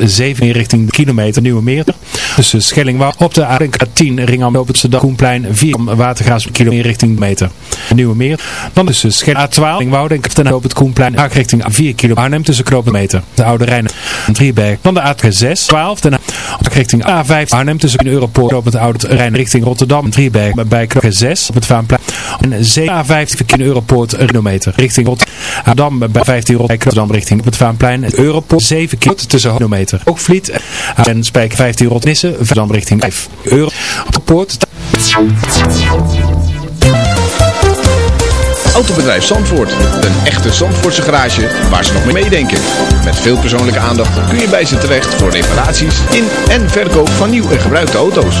7 richting de kilometer Nieuwe Meer. Tussen Schellingwoude op de A10 ring op het Koenplein 4 watergaas kilometer richting de meter. Nieuwe Meer. Dan tussen Schellingwoude A12 Ringwoude en op het Koenplein A richting 4 km Arnhem tussen Knoop meter. De Oude Rijn Drieberg. Dan de A6 12 daarna op richting A5 Arnhem tussen Europoort op het Oude Rijn richting Rotterdam en Drieberg bij Knoop 6 op het Vaanplein. En 7 A15 in Europoort kilometer richting Rotterdam bij 15 Rotterdam richting het Vaanplein. Europoort 7 kilometer tussen. Ook Vliet en Spijk 15 Rotnissen, Verdam richting 5 euro. Op de poort. Autobedrijf Zandvoort. Een echte Zandvoortse garage waar ze nog mee meedenken. Met veel persoonlijke aandacht kun je bij ze terecht voor reparaties in en verkoop van nieuw en gebruikte auto's.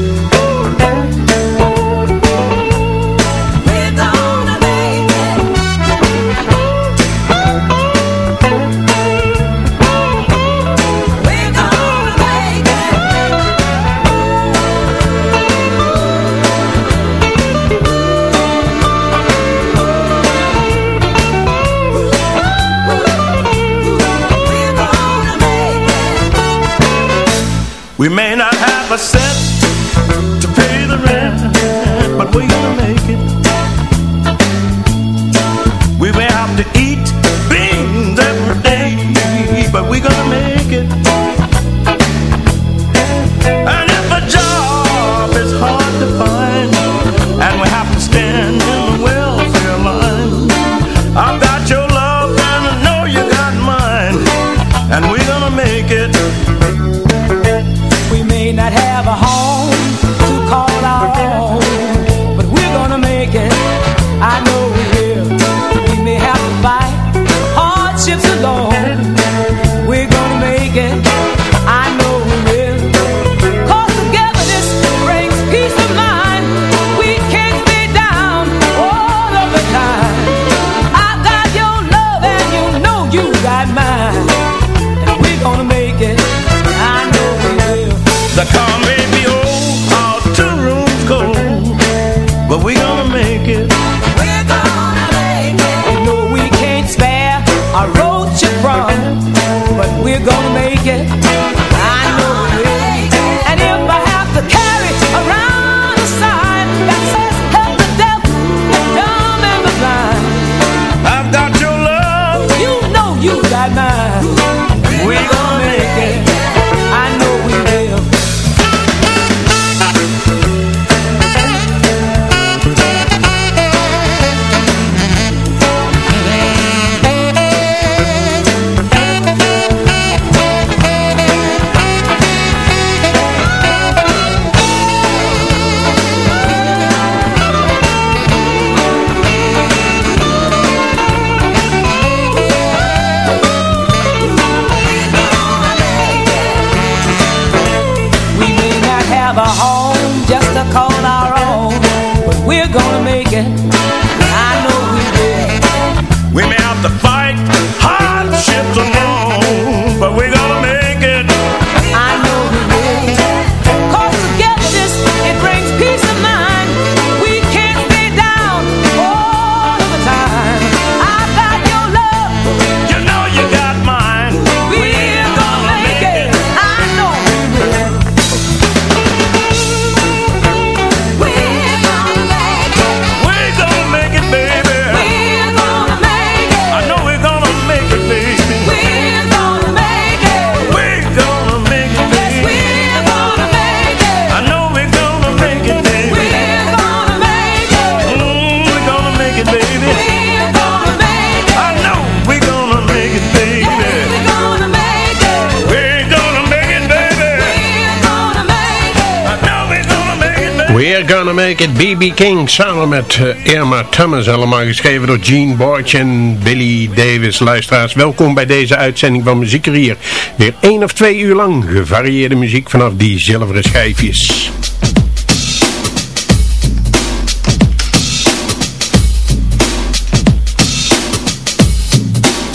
B.B. King, samen met uh, Irma Thomas, allemaal geschreven door Gene Borch en Billy Davis. Luisteraars, welkom bij deze uitzending van Muziekerier. Weer één of twee uur lang gevarieerde muziek vanaf die zilveren schijfjes.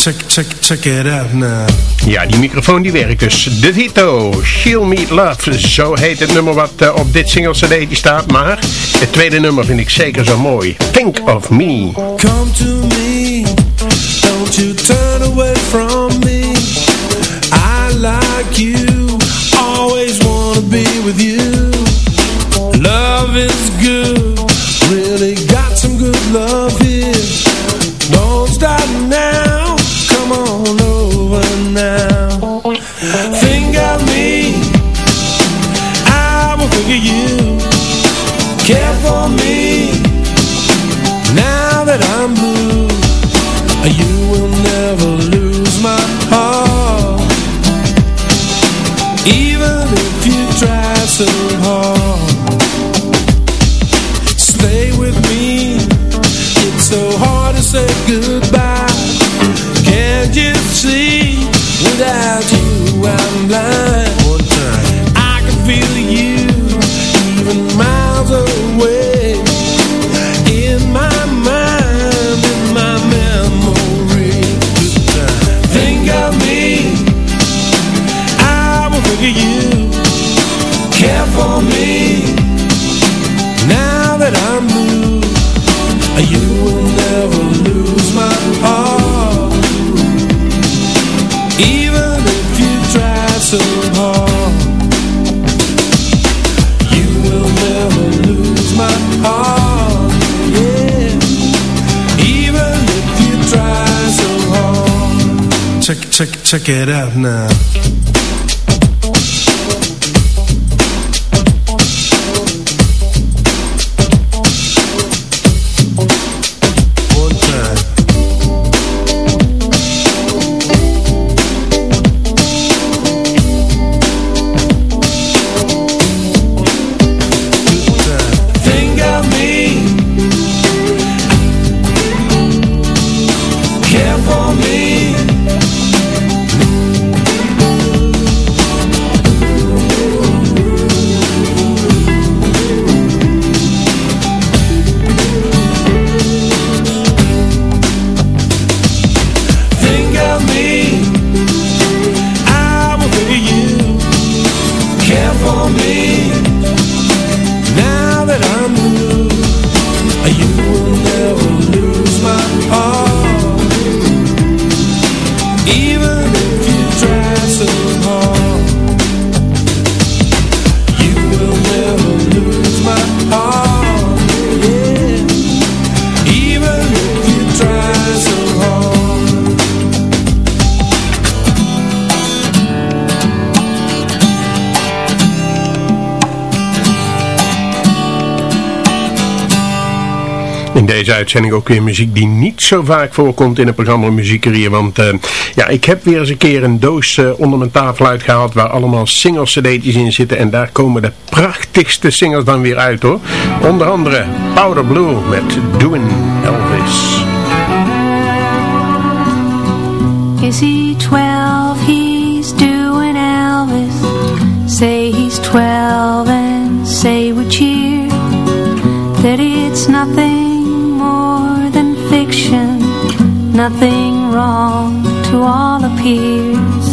Check, check, check it out now. Ja, die microfoon die werkt dus. De Vito, She'll Meet Love. Zo heet het nummer wat uh, op dit single cd staat. Maar het tweede nummer vind ik zeker zo mooi. Think of Me. Come to me, don't you turn away from me. I like you, Check, check, it out now deze uitzending ook weer muziek die niet zo vaak voorkomt in het programma Muziekerier. Want uh, ja, ik heb weer eens een keer een doos uh, onder mijn tafel uitgehaald waar allemaal singles cd'tjes in zitten. En daar komen de prachtigste singles dan weer uit hoor. Onder andere Powder Blue met Doing Elvis. Is he 12? He's doing Elvis. Say he's 12 Nothing wrong to all appears.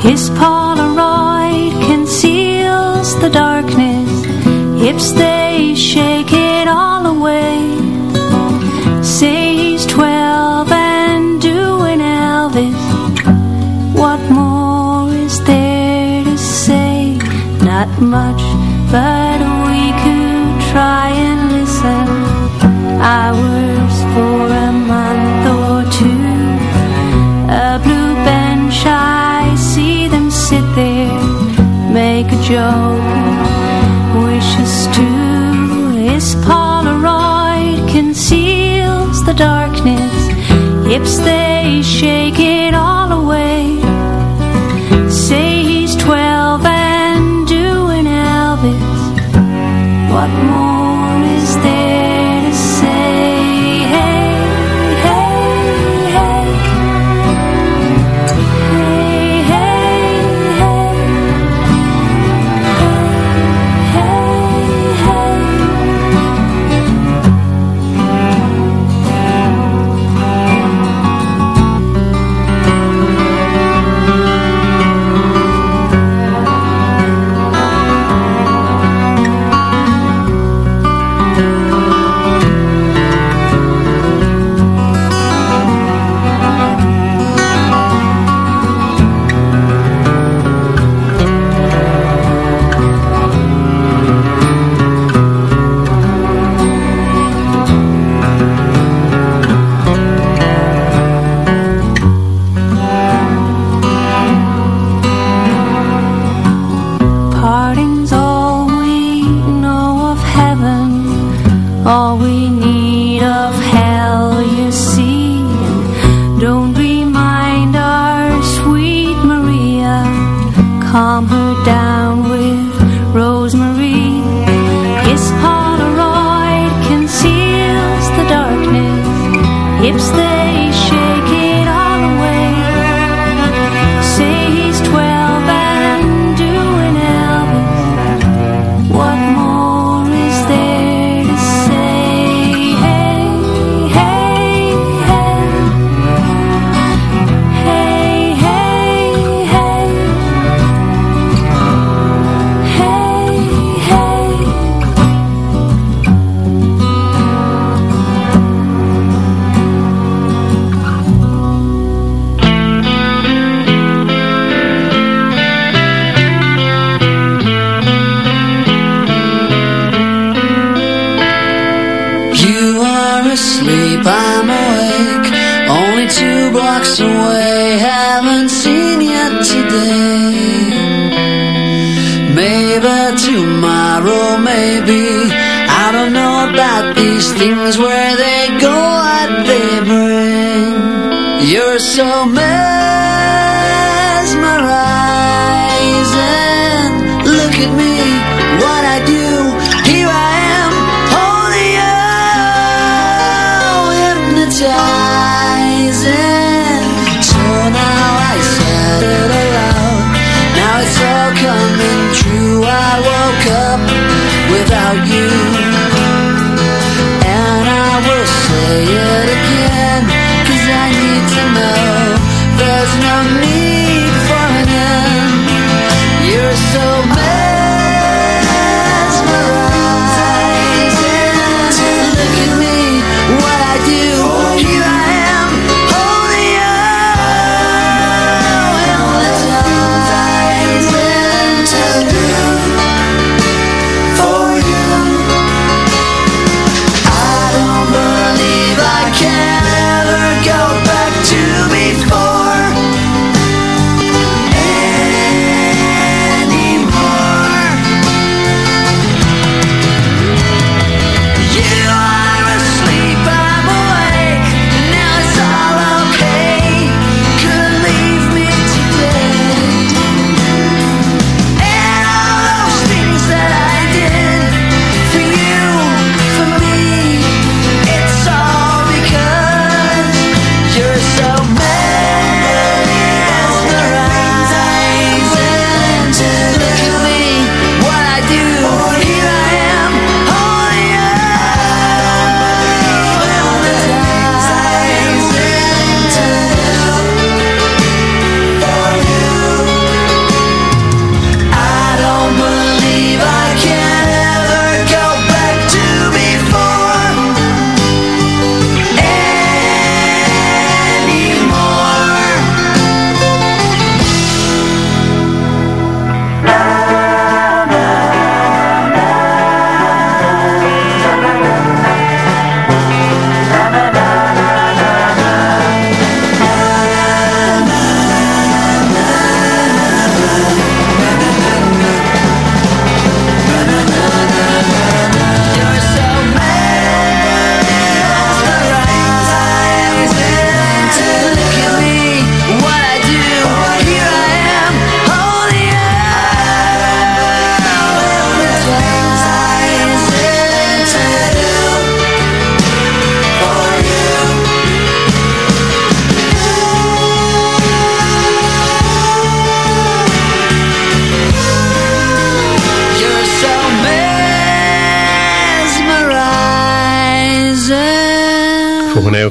His Polaroid conceals the darkness. Hips they shake it all away Say he's twelve and doing Elvis. What more is there to say? Not much, but we could try and listen. Would for a month A blue bench, I see them sit there Make a joke. Wishes to His Polaroid conceals the darkness. Hips, they shake it all away. Say he's twelve and doing Elvis. What more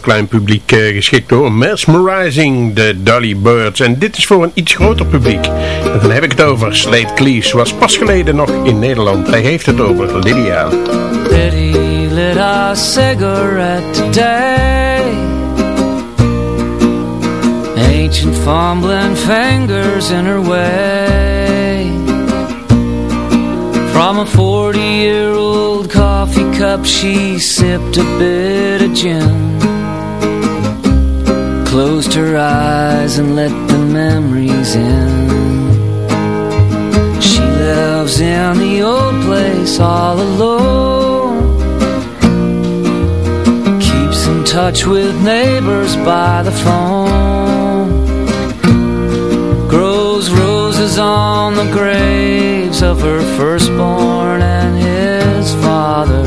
klein publiek eh, geschikt hoor. Mesmerizing, de Dolly Birds. En dit is voor een iets groter publiek. En dan heb ik het over Slade Cleaves. Was pas geleden nog in Nederland. Hij heeft het over Lydia. Liddy lit a cigarette today Ancient fumbling fingers in her way From a 40-year-old coffee cup she sipped a bit of gin Closed her eyes and let the memories in. She lives in the old place all alone. Keeps in touch with neighbors by the phone. Grows roses on the graves of her firstborn and his father.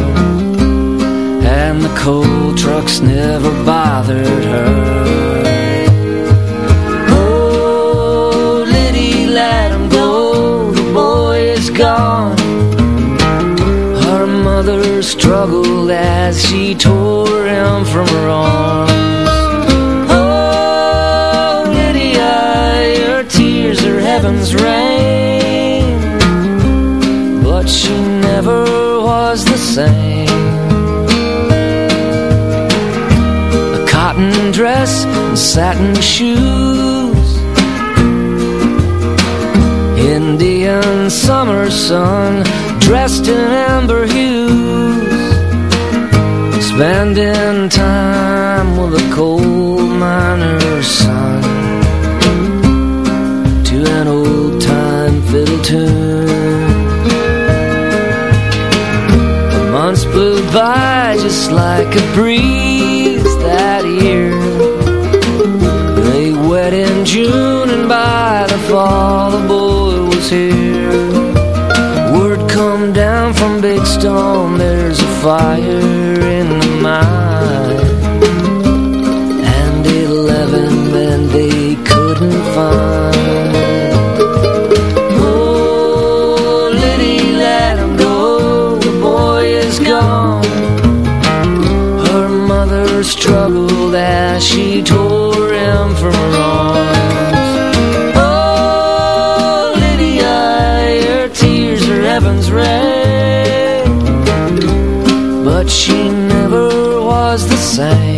And the coal trucks never bothered her struggled as she tore him from her arms. Oh, Lydia, your tears are heaven's rain. But she never was the same. A cotton dress and satin shoes Indian summer sun Dressed in amber hues Spending time with a coal miner's son To an old time fiddle tune. The months flew by just like a breeze that year. They wet in June and by the fall here. Word come down from Big Stone There's a fire she never was the same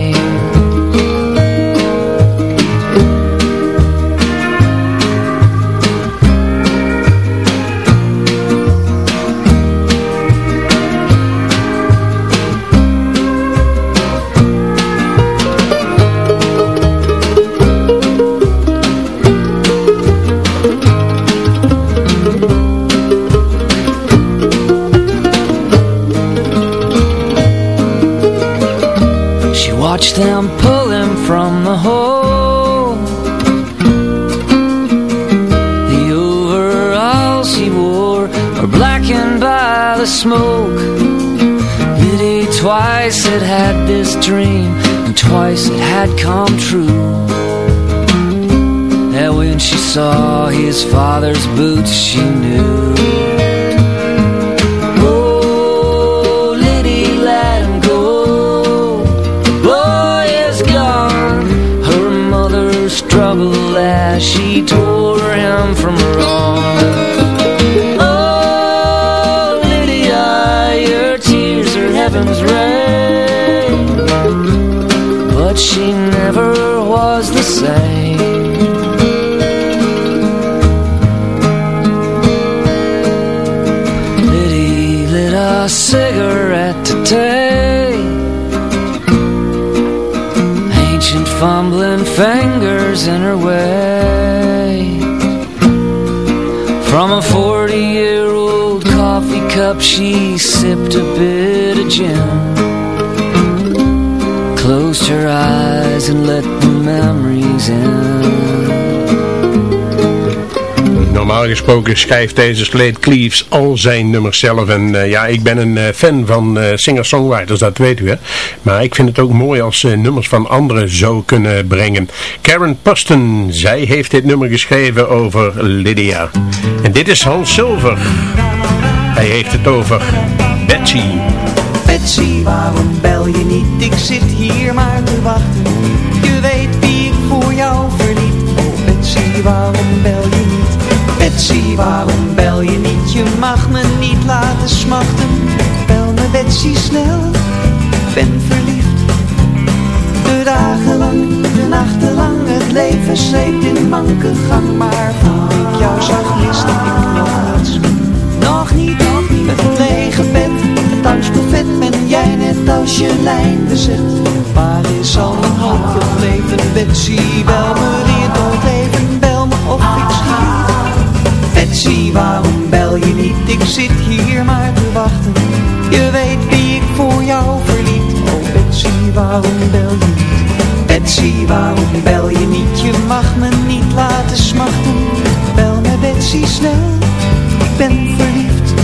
She watched them pull him from the hole. The overalls he wore were blackened by the smoke. Liddy twice had had this dream And twice it had come true. And when she saw his father's boots she knew fingers in her way. From a 40-year-old coffee cup She sipped a bit of gin. Closed her eyes and let the memories in Normaal gesproken schrijft deze Slade Cleaves al zijn nummers zelf. En eh, ja, ik ben een eh, fan van eh, singer-songwriters, dat weet u hè. Maar ik vind het ook mooi als eh, nummers van anderen zo kunnen brengen. Karen Puston, zij heeft dit nummer geschreven over Lydia. En dit is Hans Silver. Hij heeft het over Betsy. Betsy, waarom bel je niet? Ik zit hier maar te wachten. Je weet wie ik voor jou verliet. Oh Betsy, waarom bel je? Betsy, waarom bel je niet? Je mag me niet laten smachten. Bel me Betsy snel, ik ben verliefd. De dagen lang, de nachten lang, het leven sleept in manke gang. Maar voor ik jou zag, miste ik nog. Nog niet, nog niet, het lege bed, het angstbuffet ben jij net als je lijn bezet. Waar is al mijn hoop gebleven, Betsy? Bel me weer tot even, Betsy, waarom bel je niet? Ik zit hier maar te wachten. Je weet wie ik voor jou verliet. Oh Betsy, waarom bel je niet? Betsy, waarom bel je niet? Je mag me niet laten smachten. Bel me Betsy snel, ik ben verliefd.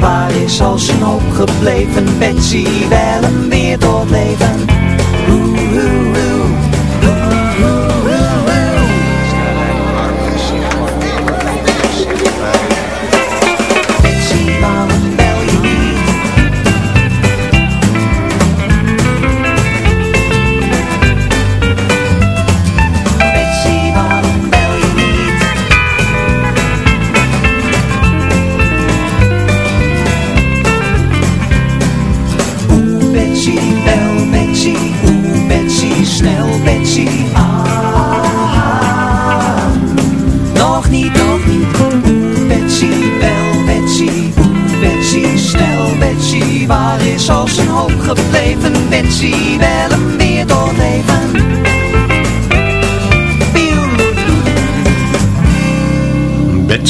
Waar is al zijn hoop gebleven? Betsy, wel hem weer tot leven.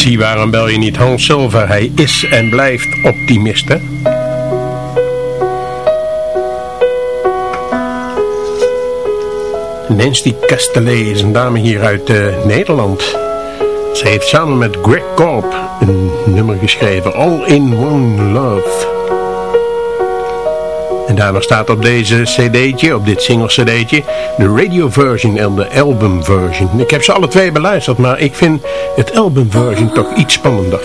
Betsy, waarom bel je niet Hans Silver? Hij is en blijft optimist, hè? Nancy Castellet is een dame hier uit eh, Nederland. Ze heeft samen met Greg Korp een nummer geschreven, All in One Love. En daarna staat op deze cd'tje, op dit single cd'tje, de radio version en de album version. Ik heb ze alle twee beluisterd, maar ik vind het album version toch iets spannender.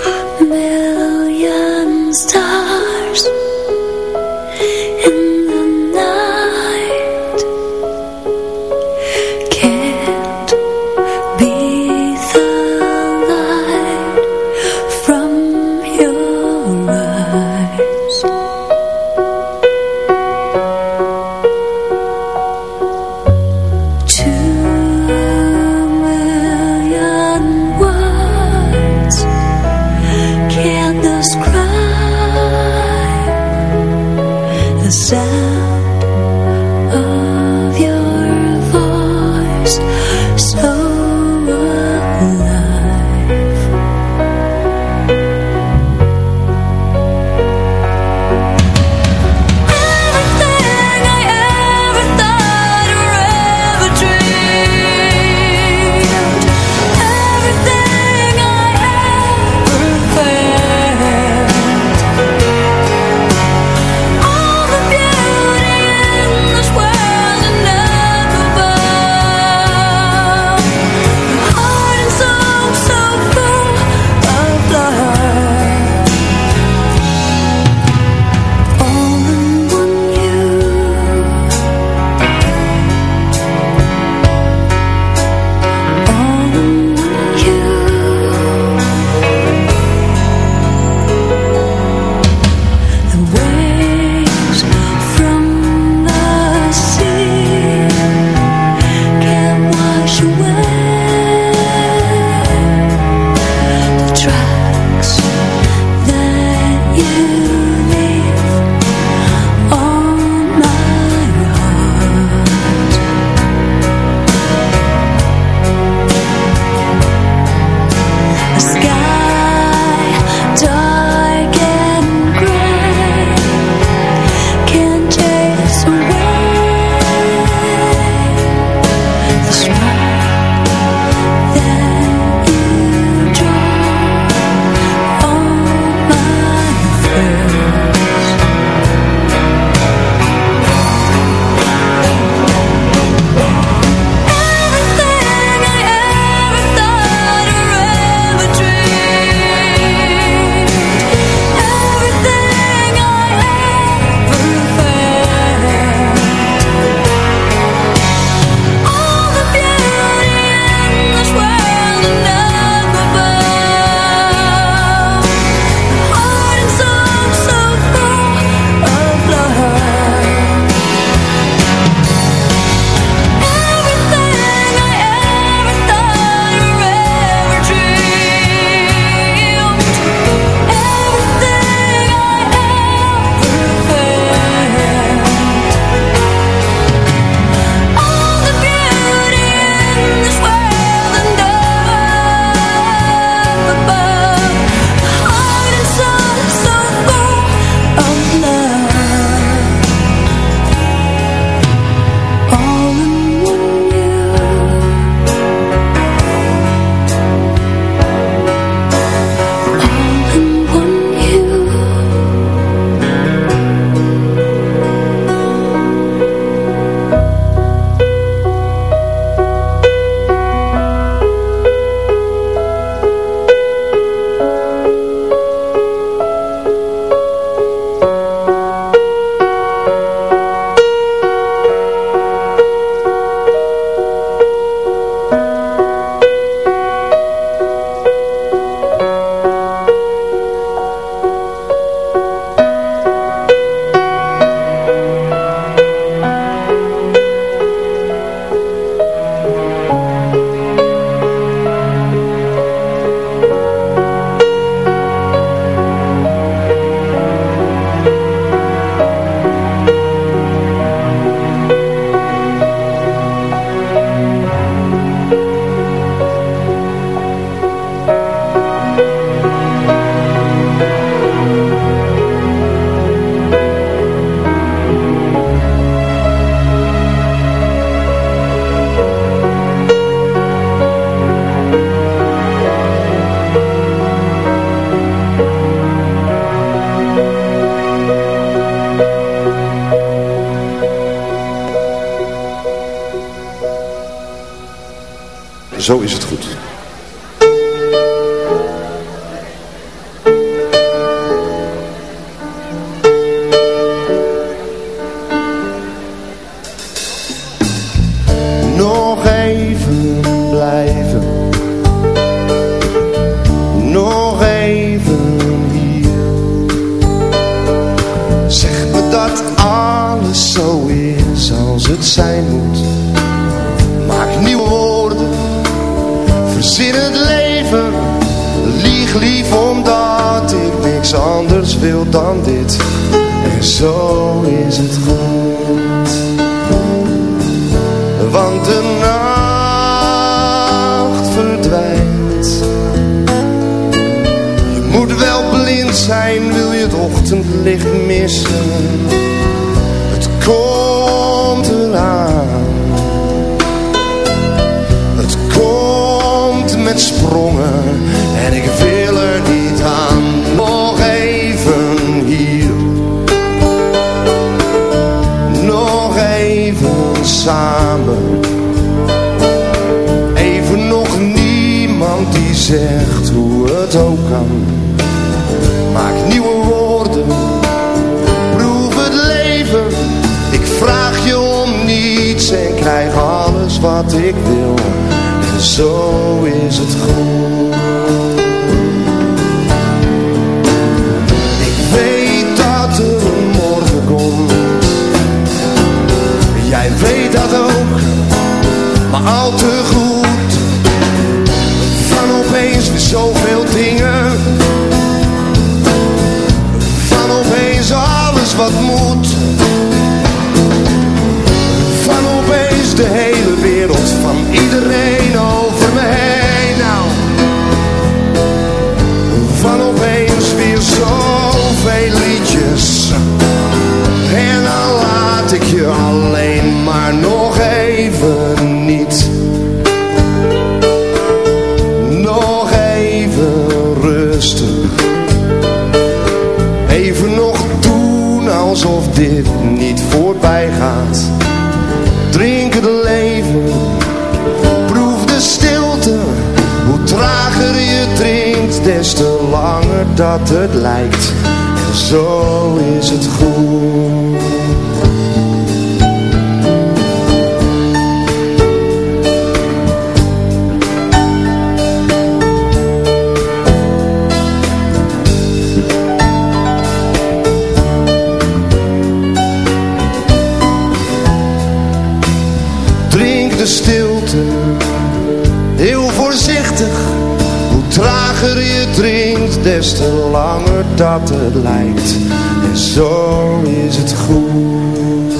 Het lijkt. En zo is het goed.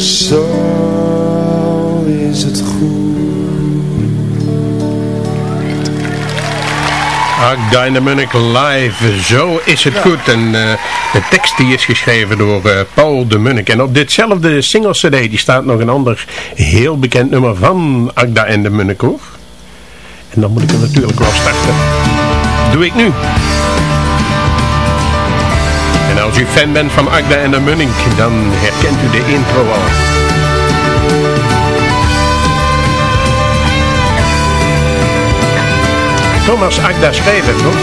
Zo is het goed. Munnik live, zo is het goed. En eh, de tekst die is geschreven door eh, Paul de Munnik. En op ditzelfde single cd die staat nog een ander heel bekend nummer van Agda en de Munnik hoor. En dan moet ik er natuurlijk wel starten. Doe ik nu. En als u fan bent van Agda en de Munnik, dan herkent u de intro al. Thomas Agda toch?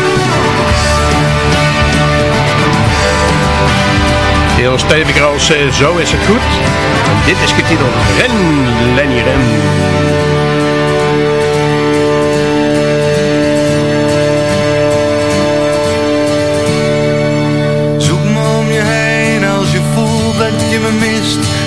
Heel steviger als eh, Zo is het goed. En dit is getiteld Ren, Lenny Ren.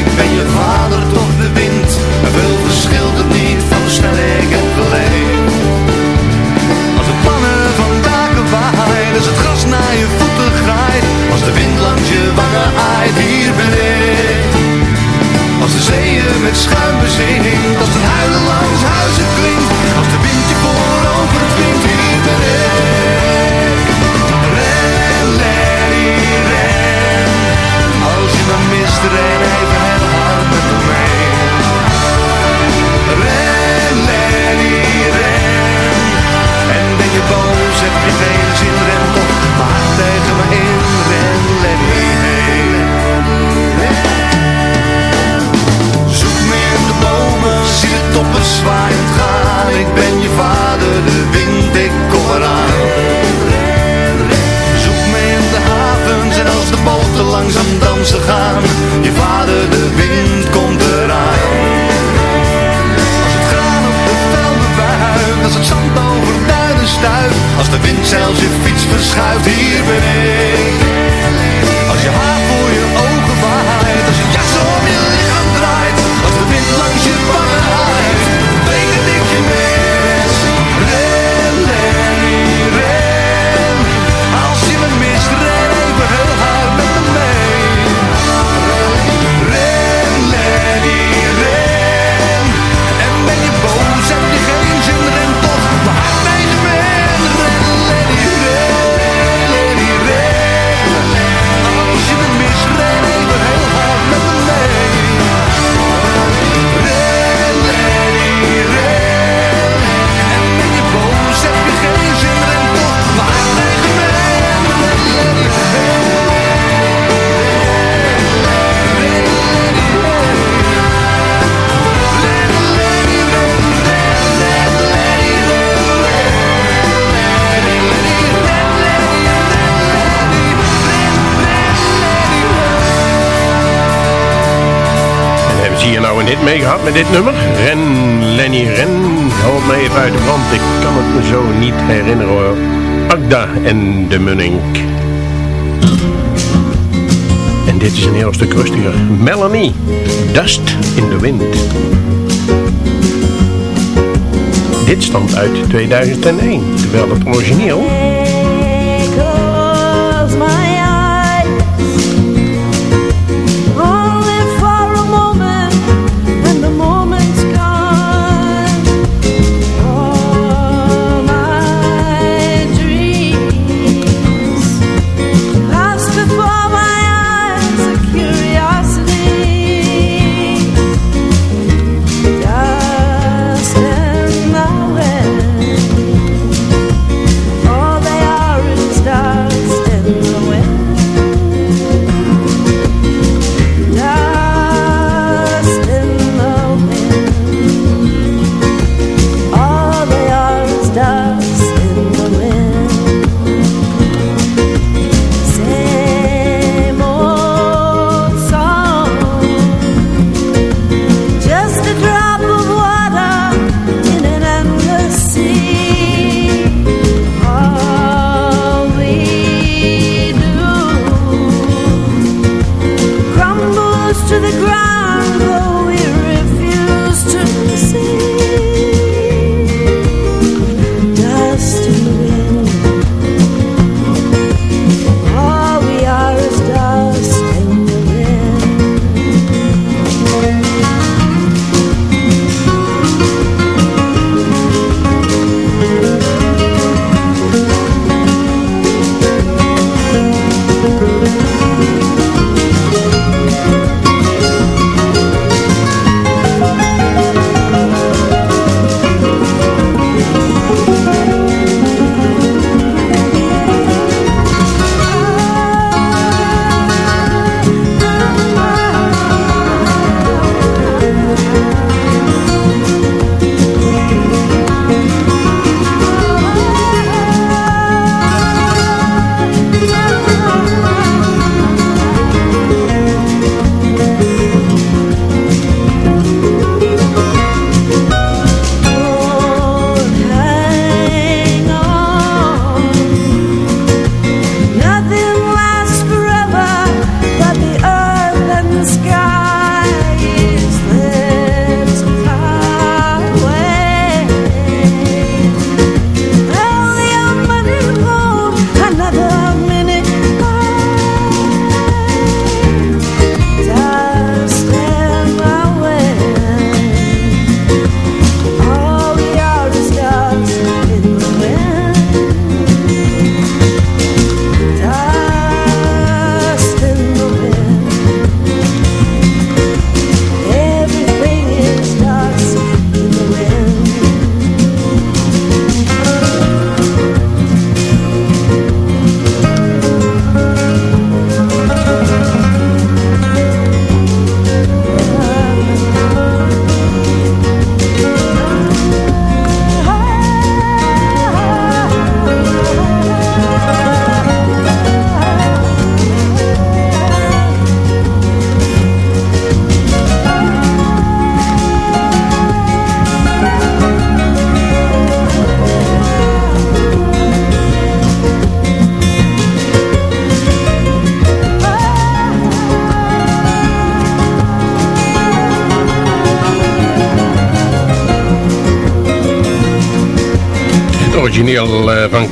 ik ben je vader toch de wind. En veel verschilt het niet van de snelheid. ik heb. Als de pannen van daken waaien, als dus het gras naar je voeten graait. Als de wind langs je wangen aait, hier ben ik. Als de zeeën met schuim bezinkt, als het huilen langs huizen klinkt. Als de wind je voorover dwingt, hier ben ik. Ren, als je me mist. kapers zwaaiend gaan. Ik ben je vader, de wind, ik kom eraan. Zoek me in de havens en als de boten langzaam dansen gaan. Je vader, de wind, komt eraan. Als het graan op de velden buigt, als het zand over duinen stuift. Als de wind zelfs je fiets verschuift, hier ben ik. hit mee gehad met dit nummer. Ren, Lenny Ren, help me even uit de brand. Ik kan het me zo niet herinneren hoor. Agda en de Munning. En dit is een heel stuk rustiger. Melanie, Dust in the Wind. Dit stamt uit 2001, terwijl het origineel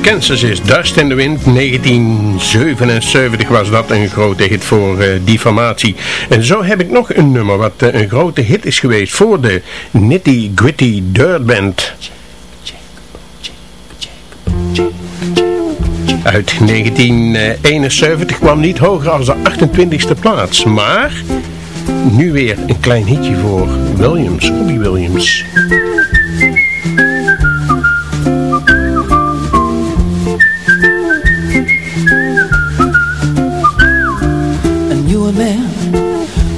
Kansas is Dust in the Wind. 1977 was dat een grote hit voor uh, die formatie. En zo heb ik nog een nummer wat uh, een grote hit is geweest voor de Nitty Gritty Dirt Band. Uit 1971 kwam niet hoger als de 28e plaats. Maar nu weer een klein hitje voor Williams, Robbie Williams.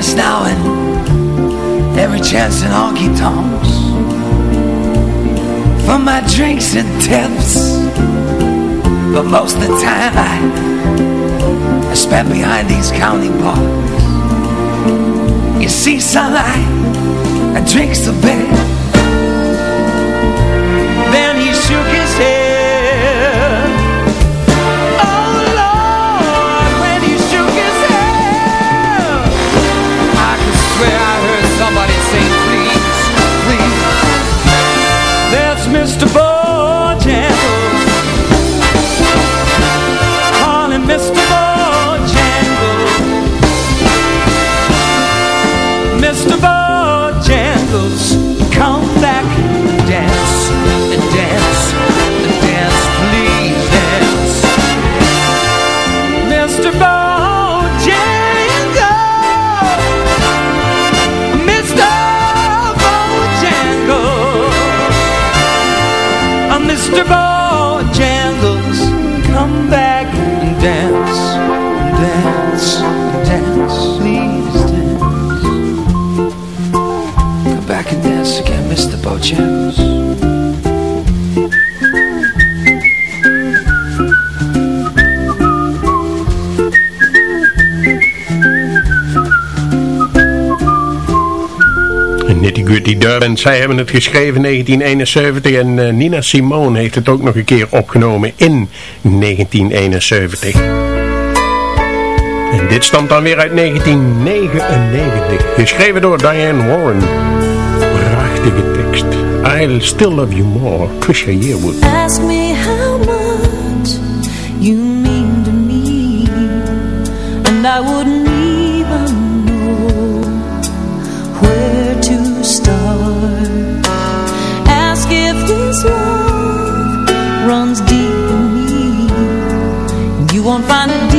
dance now and every chance in honky tonks. For my drinks and tips. But most of the time I I spend behind these counting bars. You see sunlight I drinks a bit Mr. Bojangles. Nitty Gritty Dirt. Zij hebben het geschreven in 1971 en uh, Nina Simone heeft het ook nog een keer opgenomen in 1971. En dit stamt dan weer uit 1999, geschreven door Diane Warren. Prachtige tekst. I'll still love you more, Trisha Yearwood. Ask me how much you mean to me And I wouldn't even know where to start Ask if this love runs deep in me You won't find a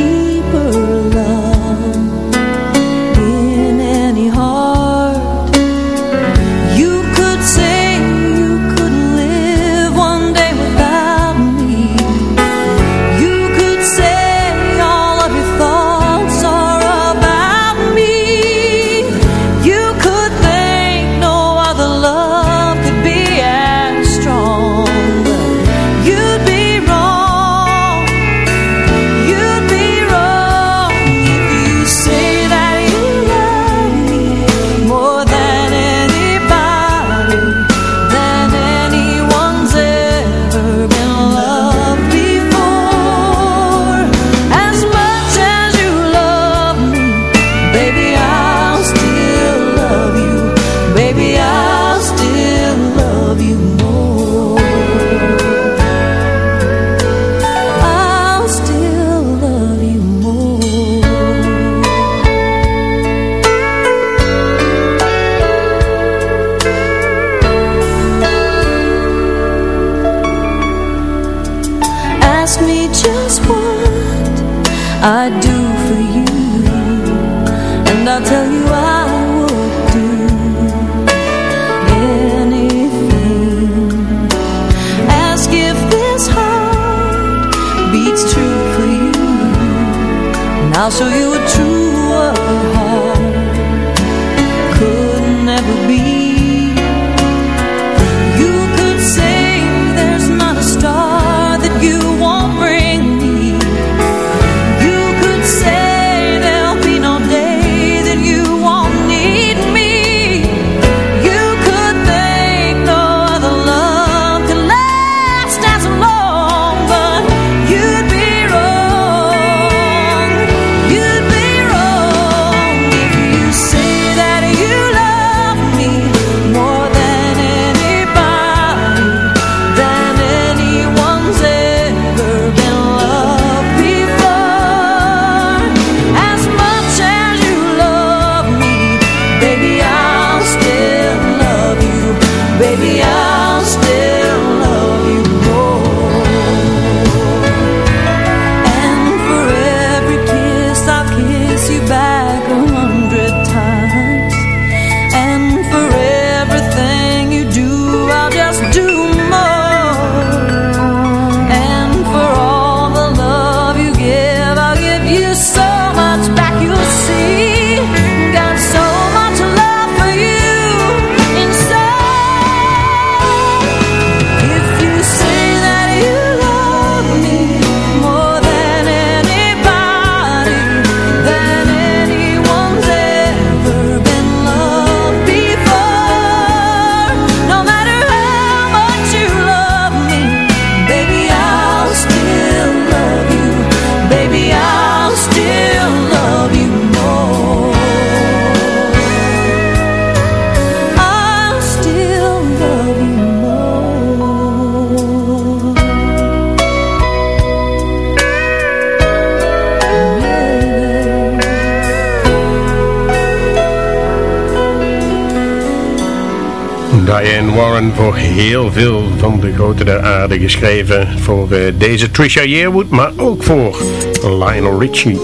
Warren voor heel veel van de grote der aarde geschreven. Voor eh, deze Trisha Yearwood, maar ook voor Lionel Richie.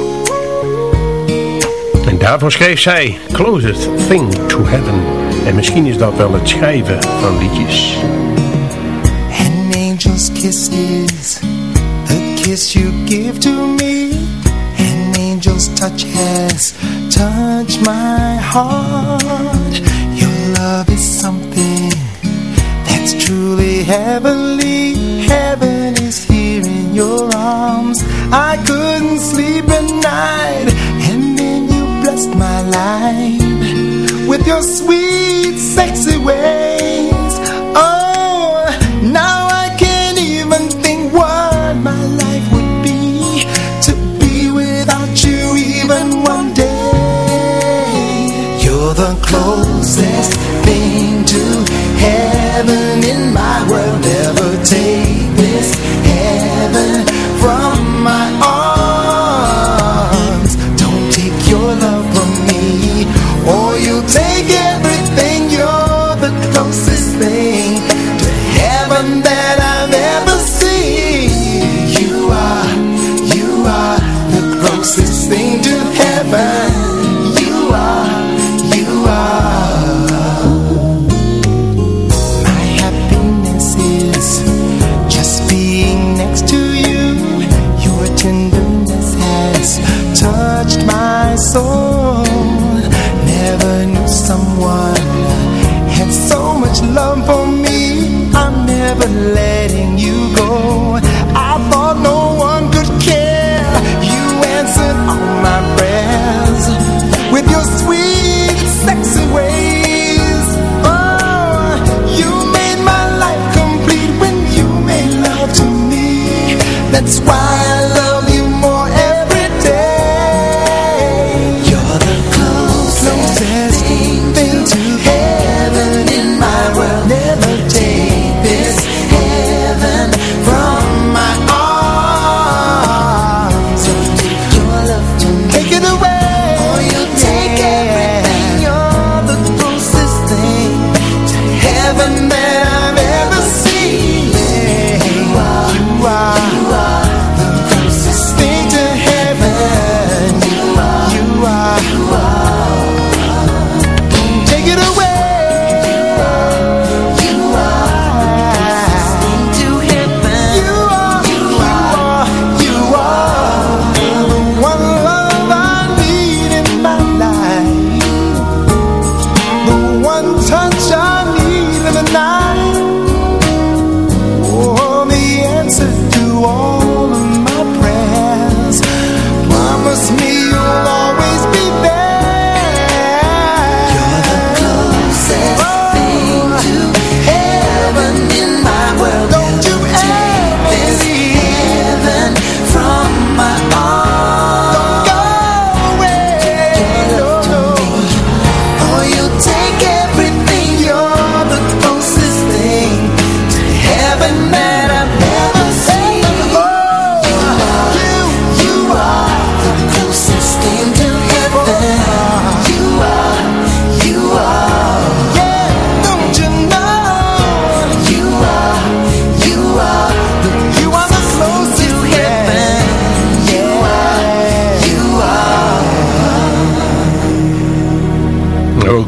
En daarvoor schreef zij Closest Thing to Heaven. En misschien is dat wel het schrijven van liedjes. An angel's kiss is the kiss you give to me. An angel's touch has touched my heart. Your love is something heavenly Heaven is here in your arms. I couldn't sleep at night And then you blessed my life With your sweet, sexy way.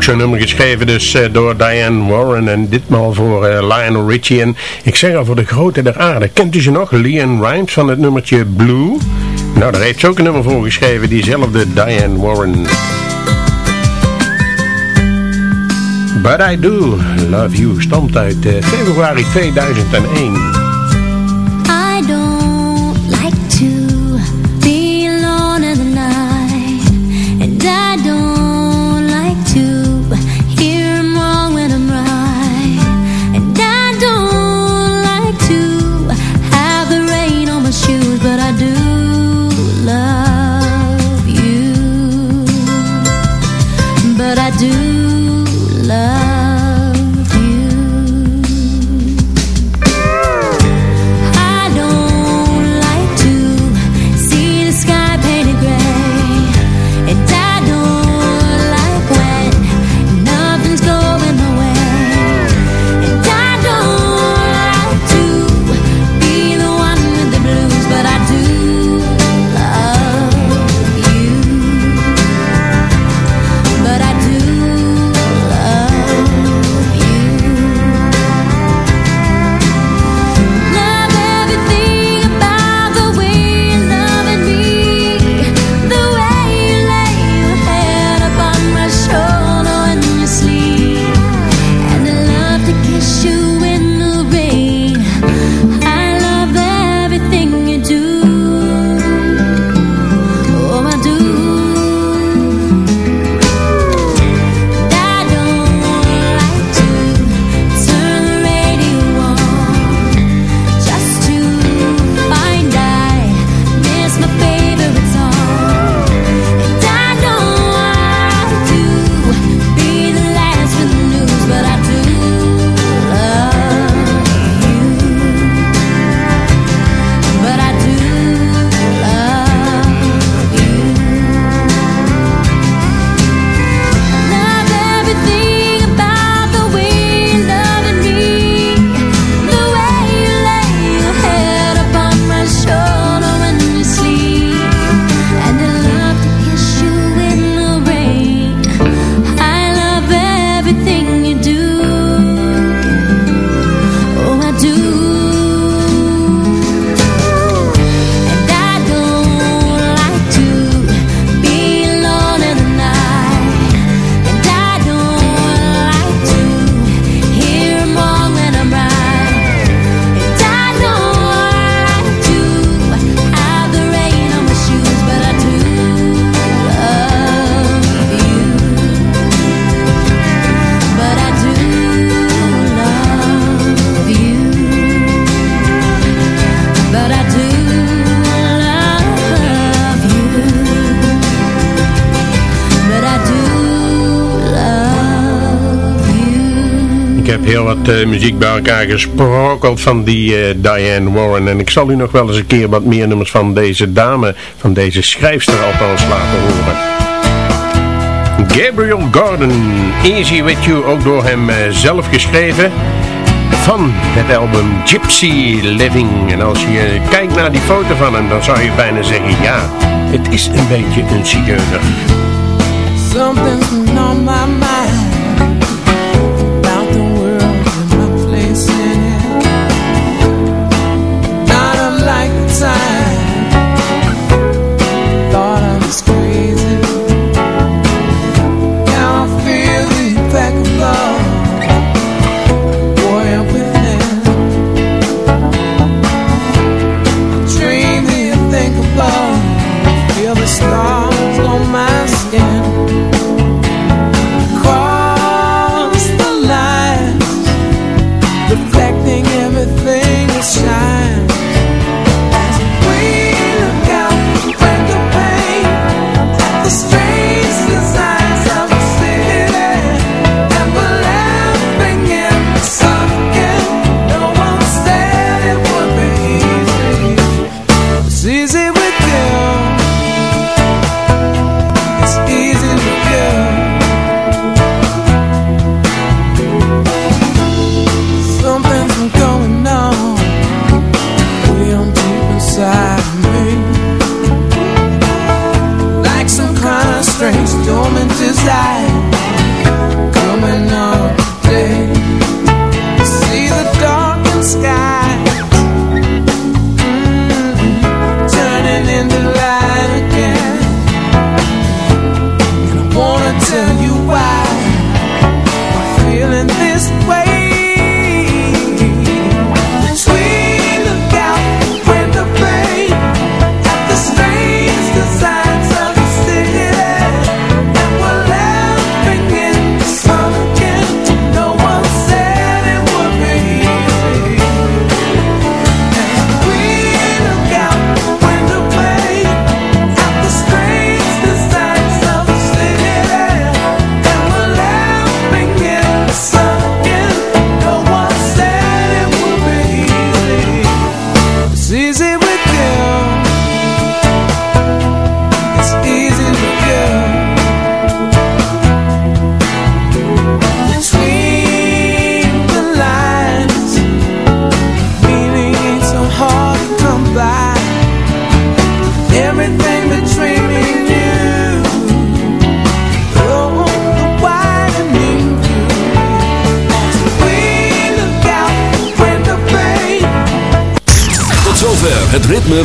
Ook zo'n nummer geschreven dus uh, door Diane Warren en ditmaal voor uh, Lionel Richie. En ik zeg al voor de grote der aarde. Kent u ze nog? Leon Rimes van het nummertje Blue? Nou, daar heeft ze ook een nummer voor geschreven, diezelfde Diane Warren. But I Do Love You stamt uit uh, februari 2001. Muziek bij elkaar gesprokkeld van die uh, Diane Warren. En ik zal u nog wel eens een keer wat meer nummers van deze dame, van deze schrijfster althans laten horen. Gabriel Gordon, Easy With You, ook door hem uh, zelf geschreven. Van het album Gypsy Living. En als je kijkt naar die foto van hem, dan zou je bijna zeggen, ja, het is een beetje een zigeuner. On my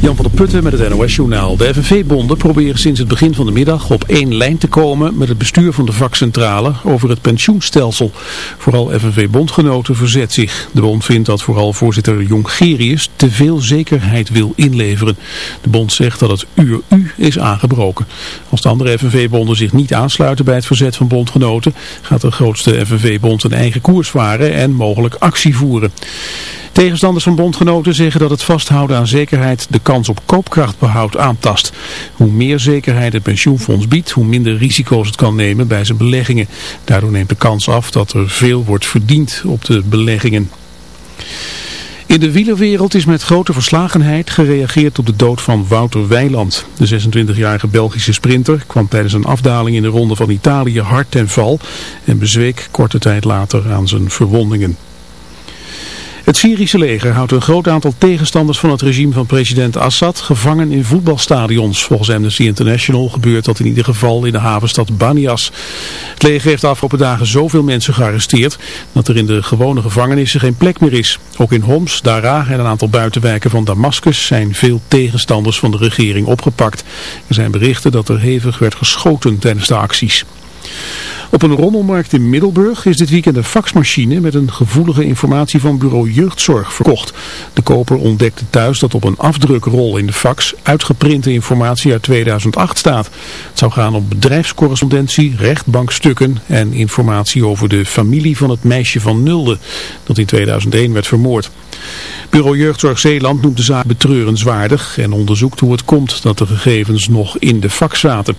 Jan van der Putten met het NOS-journaal. De FNV-bonden proberen sinds het begin van de middag op één lijn te komen met het bestuur van de vakcentrale over het pensioenstelsel. Vooral FNV-bondgenoten verzet zich. De bond vindt dat vooral voorzitter Jongerius te veel zekerheid wil inleveren. De bond zegt dat het uur U is aangebroken. Als de andere FNV-bonden zich niet aansluiten bij het verzet van bondgenoten, gaat de grootste FNV-bond een eigen koers varen en mogelijk actie voeren. Tegenstanders van bondgenoten zeggen dat het vasthouden aan zekerheid de kans op koopkrachtbehoud aantast. Hoe meer zekerheid het pensioenfonds biedt, hoe minder risico's het kan nemen bij zijn beleggingen. Daardoor neemt de kans af dat er veel wordt verdiend op de beleggingen. In de wielerwereld is met grote verslagenheid gereageerd op de dood van Wouter Weiland. De 26-jarige Belgische sprinter kwam tijdens een afdaling in de ronde van Italië hard ten val en bezweek korte tijd later aan zijn verwondingen. Het Syrische leger houdt een groot aantal tegenstanders van het regime van president Assad gevangen in voetbalstadions. Volgens Amnesty International gebeurt dat in ieder geval in de havenstad Banias. Het leger heeft de afgelopen dagen zoveel mensen gearresteerd dat er in de gewone gevangenissen geen plek meer is. Ook in Homs, Dara en een aantal buitenwijken van Damascus zijn veel tegenstanders van de regering opgepakt. Er zijn berichten dat er hevig werd geschoten tijdens de acties. Op een rommelmarkt in Middelburg is dit weekend een faxmachine met een gevoelige informatie van bureau jeugdzorg verkocht. De koper ontdekte thuis dat op een afdrukrol in de fax uitgeprinte informatie uit 2008 staat. Het zou gaan om bedrijfscorrespondentie, rechtbankstukken en informatie over de familie van het meisje van Nulde dat in 2001 werd vermoord. Bureau Jeugdzorg Zeeland noemt de zaak betreurenswaardig en onderzoekt hoe het komt dat de gegevens nog in de fax zaten.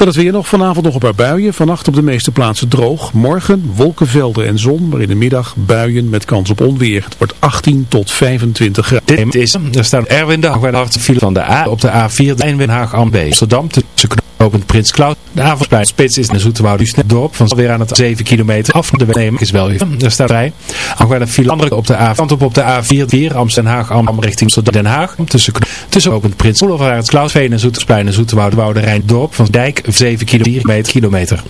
Dan het weer nog vanavond nog een paar buien. Vannacht op de meeste plaatsen droog. Morgen wolkenvelden en zon, maar in de middag buien met kans op onweer. Het wordt 18 tot 25 graden. Dit is, er staat Erwin de Haag de file van de A op de A4 Lijnwinhaag B. Amsterdam tussen knooppunt Prins Cloud. De avondsplein spits is in de Zoeterwoude dorp van weer aan het 7 kilometer af. De neem is wel weer. Er staat rij. Ook de file andere op de A kant op de A4 4 Amsterdam Haag Amsterdam richting Den Haag. Tussen, tussen knooppunt Prins Cloud het Cloudveen en Zoetersplein en Zoeterwoude Woude Rijn dorp van Dijk 7 kilometer. kilometer.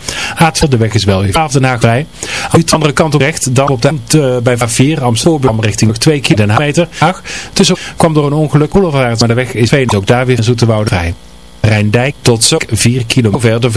A2 de weg is wel weer. Vanaf Den Haag vrij. Uit de andere kant op recht dan op de bij A4 Amsterdam richting 2 kilometer. Haag. Tussen kwam door een ongeluk maar de weg is veel ook daar weer een Zoeterwoude vrij. Rijndijk tot zo. 4 kilometer. Verder